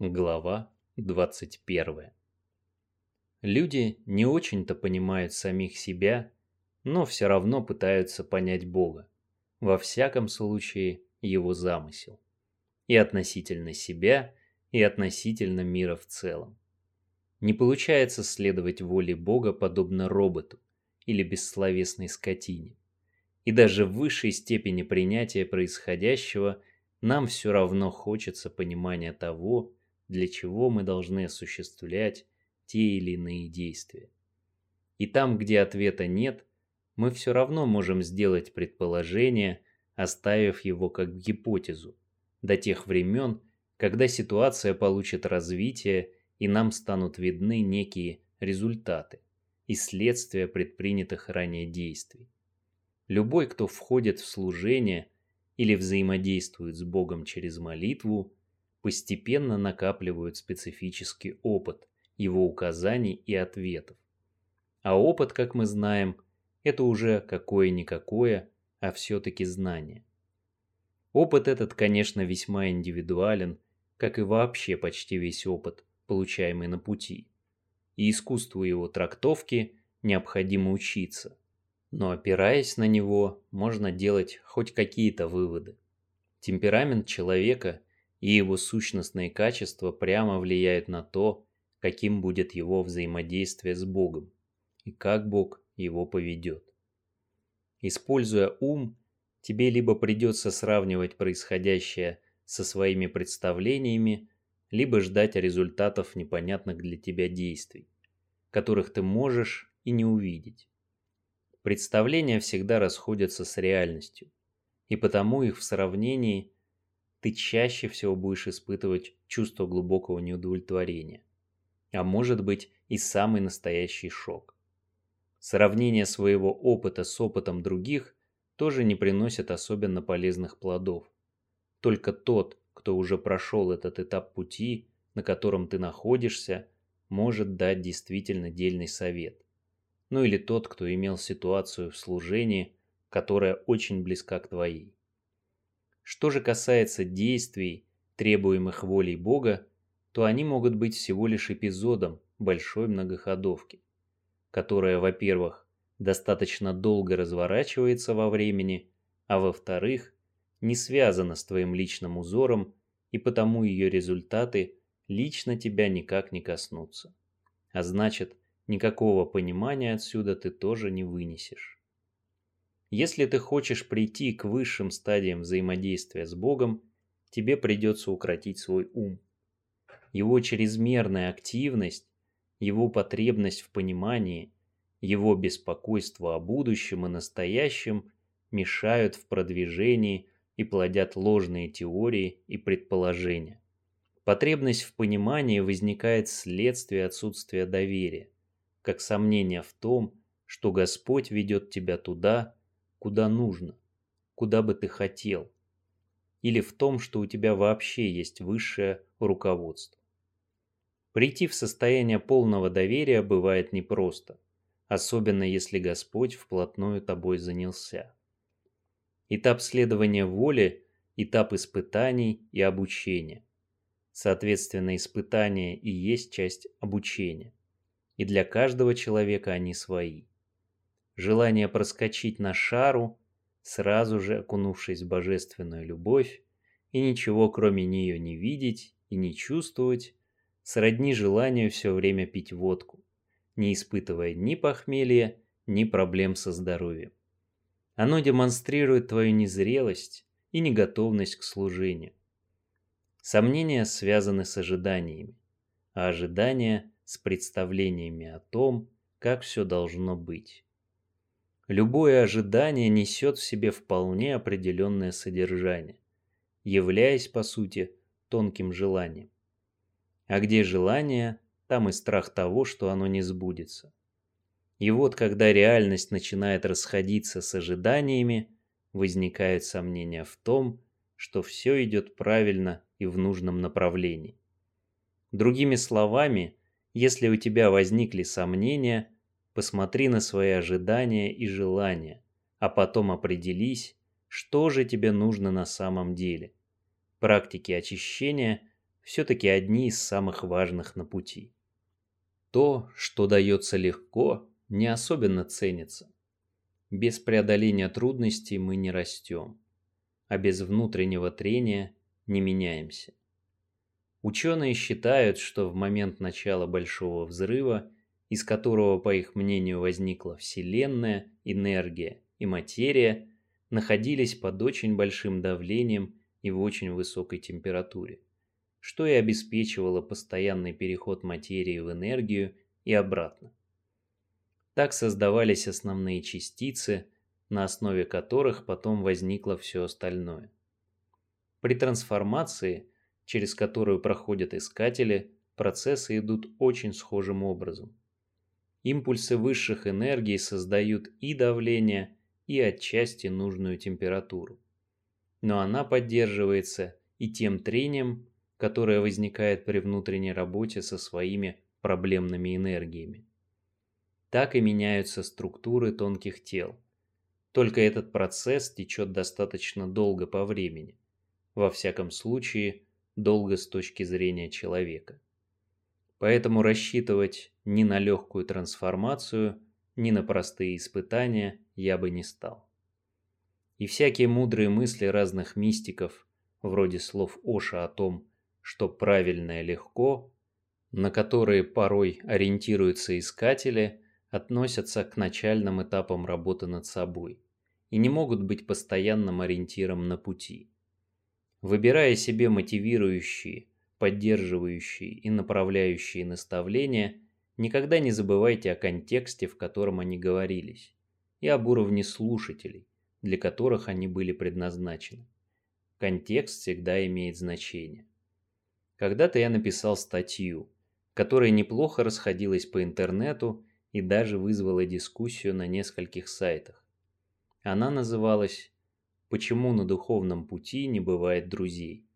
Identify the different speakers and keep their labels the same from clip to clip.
Speaker 1: Глава 21 Люди не очень-то понимают самих себя, но все равно пытаются понять Бога, во всяком случае его замысел, и относительно себя, и относительно мира в целом. Не получается следовать воле Бога подобно роботу или бессловесной скотине. И даже в высшей степени принятия происходящего нам все равно хочется понимания того, для чего мы должны осуществлять те или иные действия. И там, где ответа нет, мы все равно можем сделать предположение, оставив его как гипотезу, до тех времен, когда ситуация получит развитие и нам станут видны некие результаты и следствия предпринятых ранее действий. Любой, кто входит в служение или взаимодействует с Богом через молитву, постепенно накапливают специфический опыт его указаний и ответов. А опыт, как мы знаем, это уже какое-никакое, а все-таки знание. Опыт этот, конечно, весьма индивидуален, как и вообще почти весь опыт, получаемый на пути. И искусству его трактовки необходимо учиться. Но опираясь на него, можно делать хоть какие-то выводы. Темперамент человека и его сущностные качества прямо влияют на то, каким будет его взаимодействие с Богом и как Бог его поведет. Используя ум, тебе либо придется сравнивать происходящее со своими представлениями, либо ждать результатов непонятных для тебя действий, которых ты можешь и не увидеть. Представления всегда расходятся с реальностью, и потому их в сравнении ты чаще всего будешь испытывать чувство глубокого неудовлетворения, а может быть и самый настоящий шок. Сравнение своего опыта с опытом других тоже не приносит особенно полезных плодов. Только тот, кто уже прошел этот этап пути, на котором ты находишься, может дать действительно дельный совет. Ну или тот, кто имел ситуацию в служении, которая очень близка к твоей. Что же касается действий, требуемых волей Бога, то они могут быть всего лишь эпизодом большой многоходовки, которая, во-первых, достаточно долго разворачивается во времени, а во-вторых, не связана с твоим личным узором, и потому ее результаты лично тебя никак не коснутся. А значит, никакого понимания отсюда ты тоже не вынесешь. Если ты хочешь прийти к высшим стадиям взаимодействия с Богом, тебе придется укротить свой ум. Его чрезмерная активность, его потребность в понимании – его беспокойство о будущем и настоящем мешают в продвижении и плодят ложные теории и предположения. Потребность в понимании возникает вследствие отсутствия доверия, как сомнение в том, что Господь ведет тебя туда, куда нужно, куда бы ты хотел, или в том, что у тебя вообще есть высшее руководство. Прийти в состояние полного доверия бывает непросто – особенно если Господь вплотную тобой занялся. Этап следования воли – этап испытаний и обучения. Соответственно, испытания и есть часть обучения. И для каждого человека они свои. Желание проскочить на шару, сразу же окунувшись в божественную любовь, и ничего кроме нее не видеть и не чувствовать, сродни желанию все время пить водку не испытывая ни похмелья, ни проблем со здоровьем. Оно демонстрирует твою незрелость и неготовность к служению. Сомнения связаны с ожиданиями, а ожидания с представлениями о том, как все должно быть. Любое ожидание несет в себе вполне определенное содержание, являясь, по сути, тонким желанием. А где желание, там и страх того, что оно не сбудется. И вот когда реальность начинает расходиться с ожиданиями, возникают сомнения в том, что все идет правильно и в нужном направлении. Другими словами, если у тебя возникли сомнения, посмотри на свои ожидания и желания, а потом определись, что же тебе нужно на самом деле. Практики очищения все-таки одни из самых важных на пути. То, что дается легко, не особенно ценится. Без преодоления трудностей мы не растем, а без внутреннего трения не меняемся. Ученые считают, что в момент начала Большого Взрыва, из которого, по их мнению, возникла Вселенная, энергия и материя, находились под очень большим давлением и в очень высокой температуре, что и обеспечивало постоянный переход материи в энергию и обратно. Так создавались основные частицы, на основе которых потом возникло все остальное. При трансформации – через которую проходят искатели, процессы идут очень схожим образом. Импульсы высших энергий создают и давление, и отчасти нужную температуру. Но она поддерживается и тем трением, которое возникает при внутренней работе со своими проблемными энергиями. Так и меняются структуры тонких тел. Только этот процесс течет достаточно долго по времени. Во всяком случае, долго с точки зрения человека. Поэтому рассчитывать ни на легкую трансформацию, ни на простые испытания я бы не стал. И всякие мудрые мысли разных мистиков, вроде слов Оша о том, что правильное легко, на которые порой ориентируются искатели, относятся к начальным этапам работы над собой и не могут быть постоянным ориентиром на пути. Выбирая себе мотивирующие, поддерживающие и направляющие наставления, никогда не забывайте о контексте, в котором они говорились, и об уровне слушателей, для которых они были предназначены. Контекст всегда имеет значение. Когда-то я написал статью, которая неплохо расходилась по интернету и даже вызвала дискуссию на нескольких сайтах. Она называлась почему на духовном пути не бывает друзей.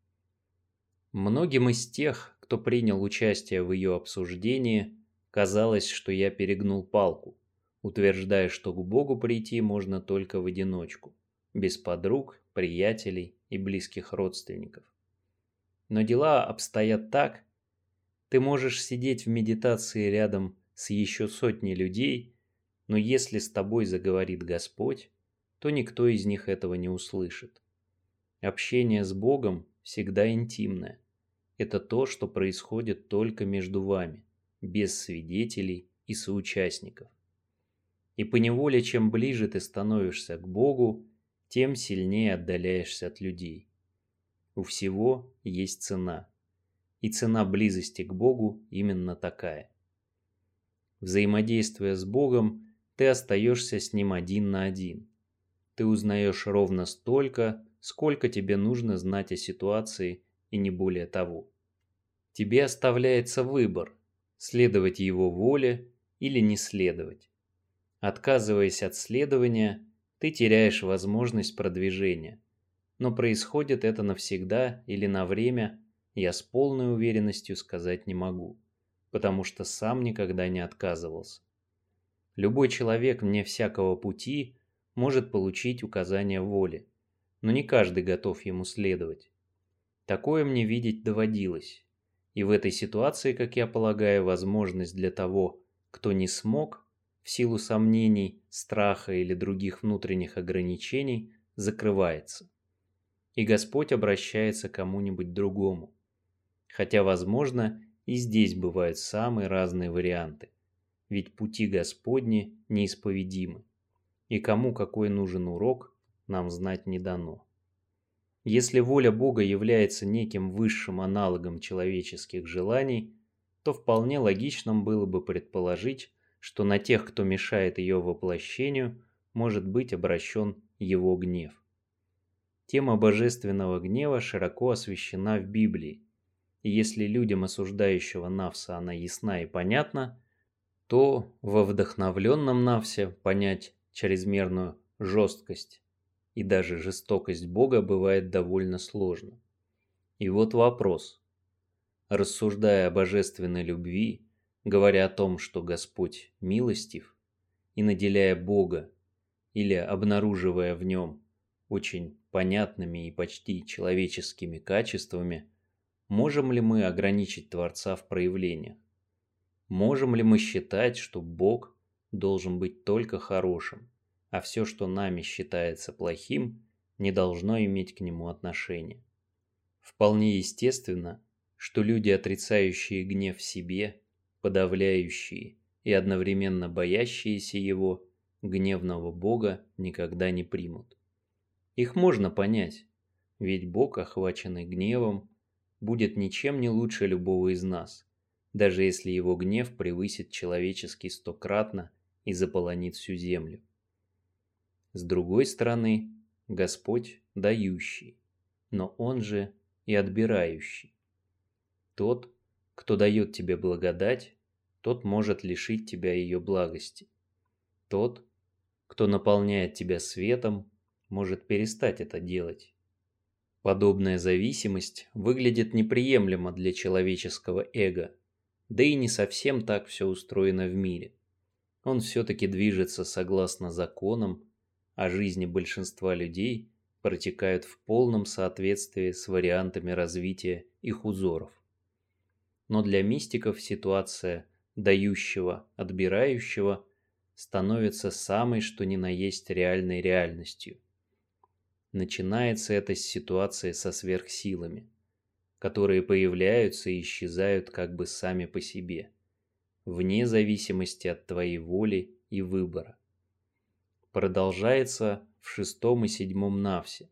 Speaker 1: Многим из тех, кто принял участие в ее обсуждении, казалось, что я перегнул палку, утверждая, что к Богу прийти можно только в одиночку, без подруг, приятелей и близких родственников. Но дела обстоят так, ты можешь сидеть в медитации рядом с еще сотней людей, но если с тобой заговорит Господь, то никто из них этого не услышит. Общение с Богом всегда интимное. Это то, что происходит только между вами, без свидетелей и соучастников. И поневоле, чем ближе ты становишься к Богу, тем сильнее отдаляешься от людей. У всего есть цена. И цена близости к Богу именно такая. Взаимодействуя с Богом, ты остаешься с Ним один на один – ты узнаешь ровно столько, сколько тебе нужно знать о ситуации и не более того. Тебе оставляется выбор – следовать его воле или не следовать. Отказываясь от следования, ты теряешь возможность продвижения. Но происходит это навсегда или на время, я с полной уверенностью сказать не могу, потому что сам никогда не отказывался. Любой человек мне всякого пути может получить указание воли, но не каждый готов ему следовать. Такое мне видеть доводилось. И в этой ситуации, как я полагаю, возможность для того, кто не смог, в силу сомнений, страха или других внутренних ограничений, закрывается. И Господь обращается к кому-нибудь другому. Хотя, возможно, и здесь бывают самые разные варианты. Ведь пути Господни неисповедимы и кому какой нужен урок, нам знать не дано. Если воля Бога является неким высшим аналогом человеческих желаний, то вполне логичным было бы предположить, что на тех, кто мешает ее воплощению, может быть обращен его гнев. Тема божественного гнева широко освещена в Библии, и если людям осуждающего Навса она ясна и понятна, то во вдохновленном Навсе понять чрезмерную жесткость и даже жестокость Бога бывает довольно сложно. И вот вопрос. Рассуждая о божественной любви, говоря о том, что Господь милостив, и наделяя Бога, или обнаруживая в нем очень понятными и почти человеческими качествами, Можем ли мы ограничить Творца в проявлениях? Можем ли мы считать, что Бог должен быть только хорошим, а все, что нами считается плохим, не должно иметь к нему отношения? Вполне естественно, что люди, отрицающие гнев в себе, подавляющие и одновременно боящиеся его, гневного Бога никогда не примут. Их можно понять, ведь Бог, охваченный гневом, будет ничем не лучше любого из нас, даже если его гнев превысит человеческий стократно и заполонит всю землю. С другой стороны, Господь дающий, но Он же и отбирающий. Тот, кто дает тебе благодать, тот может лишить тебя ее благости. Тот, кто наполняет тебя светом, может перестать это делать. Подобная зависимость выглядит неприемлемо для человеческого эго, да и не совсем так все устроено в мире. Он все-таки движется согласно законам, а жизни большинства людей протекают в полном соответствии с вариантами развития их узоров. Но для мистиков ситуация дающего, отбирающего становится самой что ни на есть реальной реальностью – Начинается эта ситуация со сверхсилами, которые появляются и исчезают как бы сами по себе, вне зависимости от твоей воли и выбора. Продолжается в шестом и седьмом навсе,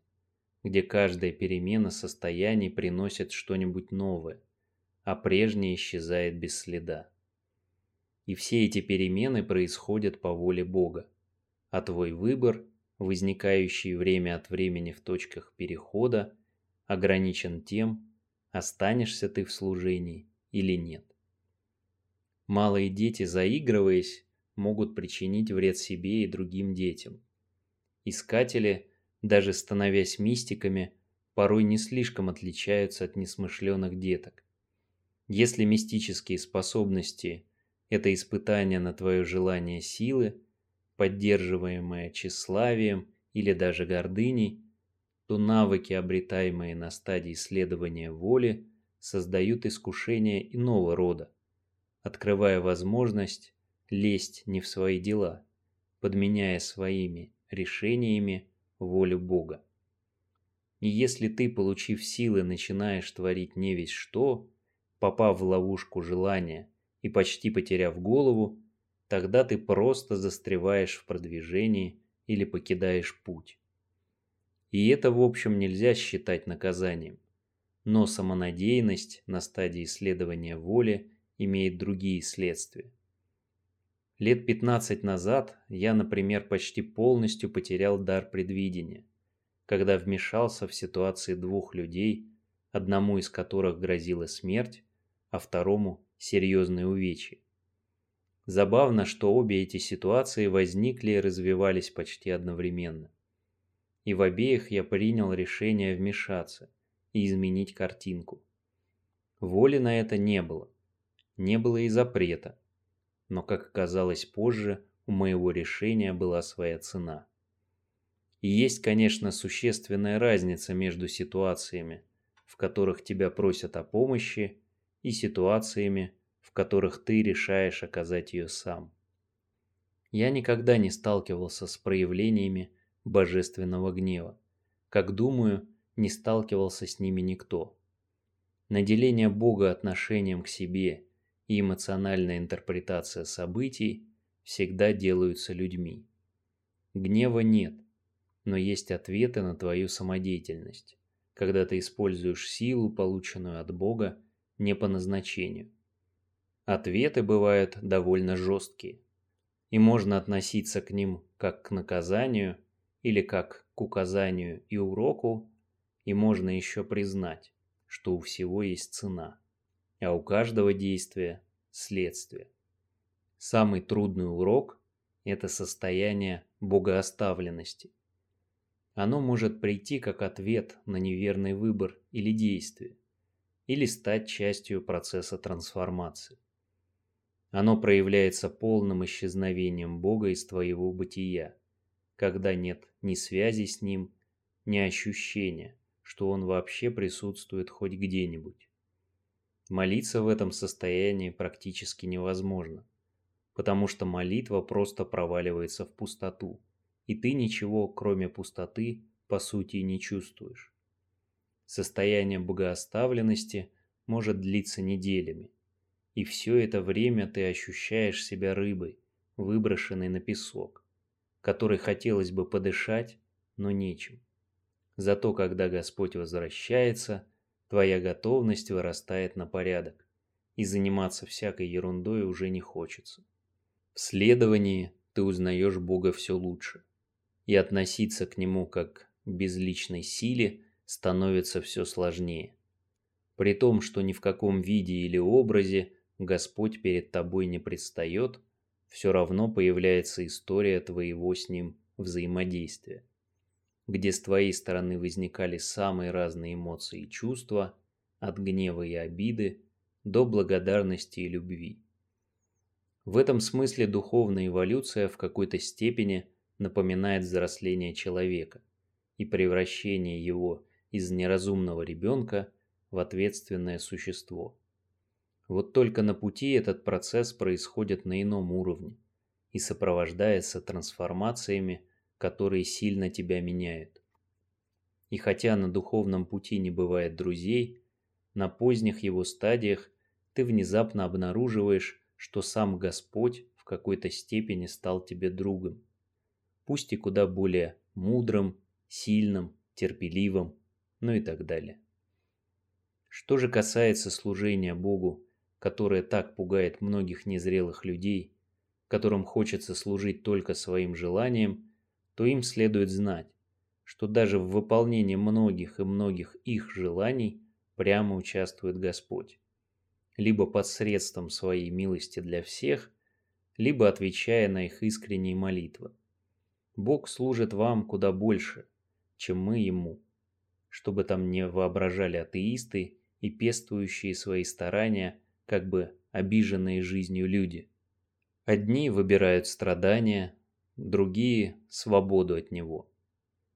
Speaker 1: где каждая перемена состояний приносит что-нибудь новое, а прежнее исчезает без следа. И все эти перемены происходят по воле Бога, а твой выбор возникающий время от времени в точках перехода, ограничен тем, останешься ты в служении или нет. Малые дети, заигрываясь, могут причинить вред себе и другим детям. Искатели, даже становясь мистиками, порой не слишком отличаются от несмышленых деток. Если мистические способности – это испытание на твое желание силы – поддерживаемое тщеславием или даже гордыней, то навыки, обретаемые на стадии исследования воли, создают искушение иного рода, открывая возможность лезть не в свои дела, подменяя своими решениями волю Бога. И если ты, получив силы, начинаешь творить не весь что, попав в ловушку желания и почти потеряв голову, тогда ты просто застреваешь в продвижении или покидаешь путь. И это, в общем, нельзя считать наказанием. Но самонадеянность на стадии исследования воли имеет другие следствия. Лет 15 назад я, например, почти полностью потерял дар предвидения, когда вмешался в ситуации двух людей, одному из которых грозила смерть, а второму – серьезные увечья. Забавно, что обе эти ситуации возникли и развивались почти одновременно. И в обеих я принял решение вмешаться и изменить картинку. Воли на это не было. Не было и запрета. Но, как оказалось позже, у моего решения была своя цена. И есть, конечно, существенная разница между ситуациями, в которых тебя просят о помощи, и ситуациями, в которых ты решаешь оказать ее сам. Я никогда не сталкивался с проявлениями божественного гнева. Как думаю, не сталкивался с ними никто. Наделение Бога отношением к себе и эмоциональная интерпретация событий всегда делаются людьми. Гнева нет, но есть ответы на твою самодеятельность, когда ты используешь силу, полученную от Бога, не по назначению. Ответы бывают довольно жесткие, и можно относиться к ним как к наказанию или как к указанию и уроку, и можно еще признать, что у всего есть цена, а у каждого действия – следствие. Самый трудный урок – это состояние богооставленности. Оно может прийти как ответ на неверный выбор или действие, или стать частью процесса трансформации. Оно проявляется полным исчезновением Бога из твоего бытия, когда нет ни связи с Ним, ни ощущения, что Он вообще присутствует хоть где-нибудь. Молиться в этом состоянии практически невозможно, потому что молитва просто проваливается в пустоту, и ты ничего, кроме пустоты, по сути не чувствуешь. Состояние богооставленности может длиться неделями, и все это время ты ощущаешь себя рыбой, выброшенной на песок, которой хотелось бы подышать, но нечем. Зато когда Господь возвращается, твоя готовность вырастает на порядок, и заниматься всякой ерундой уже не хочется. В следовании ты узнаешь Бога все лучше, и относиться к Нему как к безличной силе становится все сложнее. При том, что ни в каком виде или образе Господь перед тобой не предстает, все равно появляется история твоего с Ним взаимодействия где с твоей стороны возникали самые разные эмоции и чувства, от гнева и обиды до благодарности и любви. В этом смысле духовная эволюция в какой-то степени напоминает взросление человека и превращение его из неразумного ребенка в ответственное существо. Вот только на пути этот процесс происходит на ином уровне и сопровождается трансформациями которые сильно тебя меняют. И хотя на духовном пути не бывает друзей, на поздних его стадиях ты внезапно обнаруживаешь, что сам Господь в какой-то степени стал тебе другом, пусть и куда более мудрым, сильным, терпеливым, ну и так далее. Что же касается служения Богу, которое так пугает многих незрелых людей, которым хочется служить только своим желанием, то им следует знать, что даже в выполнении многих и многих их желаний прямо участвует Господь. Либо посредством своей милости для всех, либо отвечая на их искренние молитвы. Бог служит вам куда больше, чем мы Ему, чтобы там не воображали атеисты и пестующие свои старания, как бы обиженные жизнью люди. Одни выбирают страдания, другие – свободу от него.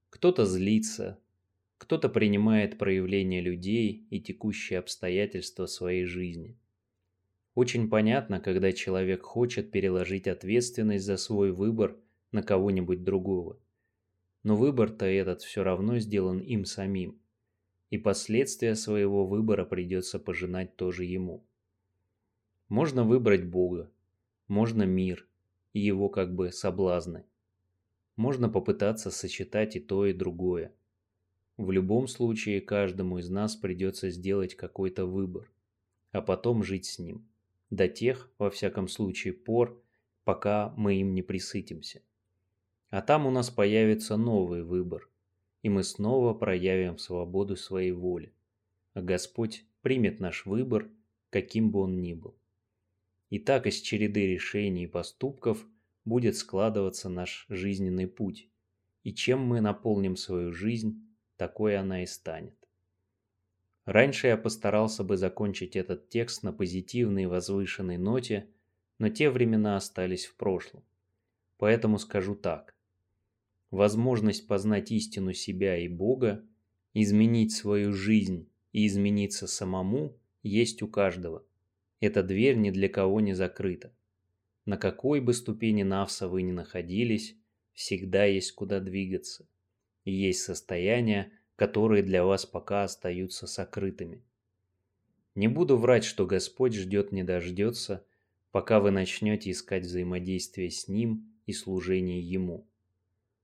Speaker 1: Кто-то злится, кто-то принимает проявления людей и текущие обстоятельства своей жизни. Очень понятно, когда человек хочет переложить ответственность за свой выбор на кого-нибудь другого. Но выбор-то этот все равно сделан им самим, и последствия своего выбора придется пожинать тоже ему. Можно выбрать Бога, можно мир – его как бы соблазны. Можно попытаться сочетать и то, и другое. В любом случае каждому из нас придется сделать какой-то выбор, а потом жить с ним. До тех, во всяком случае, пор, пока мы им не присытимся. А там у нас появится новый выбор, и мы снова проявим свободу своей воли. А Господь примет наш выбор, каким бы он ни был. И так из череды решений и поступков будет складываться наш жизненный путь. И чем мы наполним свою жизнь, такой она и станет. Раньше я постарался бы закончить этот текст на позитивной и возвышенной ноте, но те времена остались в прошлом. Поэтому скажу так. Возможность познать истину себя и Бога, изменить свою жизнь и измениться самому есть у каждого – эта дверь ни для кого не закрыта. На какой бы ступени Навса вы ни находились, всегда есть куда двигаться. И есть состояния, которые для вас пока остаются сокрытыми. Не буду врать, что Господь ждет не дождется, пока вы начнете искать взаимодействие с Ним и служение Ему.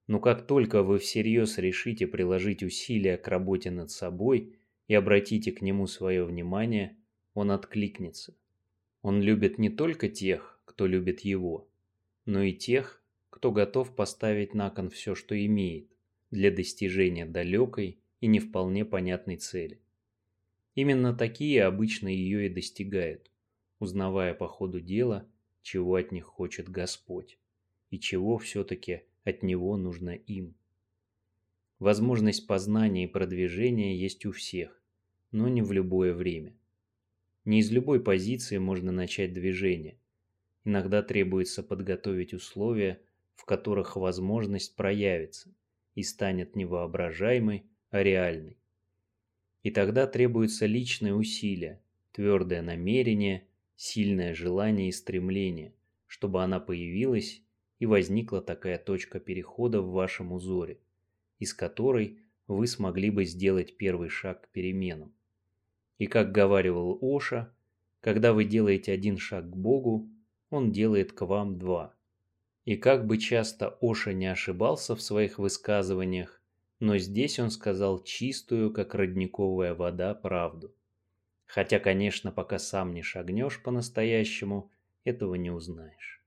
Speaker 1: Но как только вы всерьез решите приложить усилия к работе над собой и обратите к Нему свое внимание, Он откликнется. Он любит не только тех, кто любит его, но и тех, кто готов поставить на кон все, что имеет, для достижения далекой и не вполне понятной цели. Именно такие обычно ее и достигают, узнавая по ходу дела, чего от них хочет Господь и чего все-таки от Него нужно им. Возможность познания и продвижения есть у всех, но не в любое время. Не из любой позиции можно начать движение. Иногда требуется подготовить условия, в которых возможность проявится и станет не воображаемой, а реальной. И тогда требуются личные усилия, твердое намерение, сильное желание и стремление, чтобы она появилась и возникла такая точка перехода в вашем узоре, из которой вы смогли бы сделать первый шаг к переменам. И как говаривал Оша, когда вы делаете один шаг к Богу, Он делает к вам два. И как бы часто Оша не ошибался в своих высказываниях, но здесь он сказал чистую, как родниковая вода, правду. Хотя, конечно, пока сам не шагнешь по-настоящему, этого не узнаешь.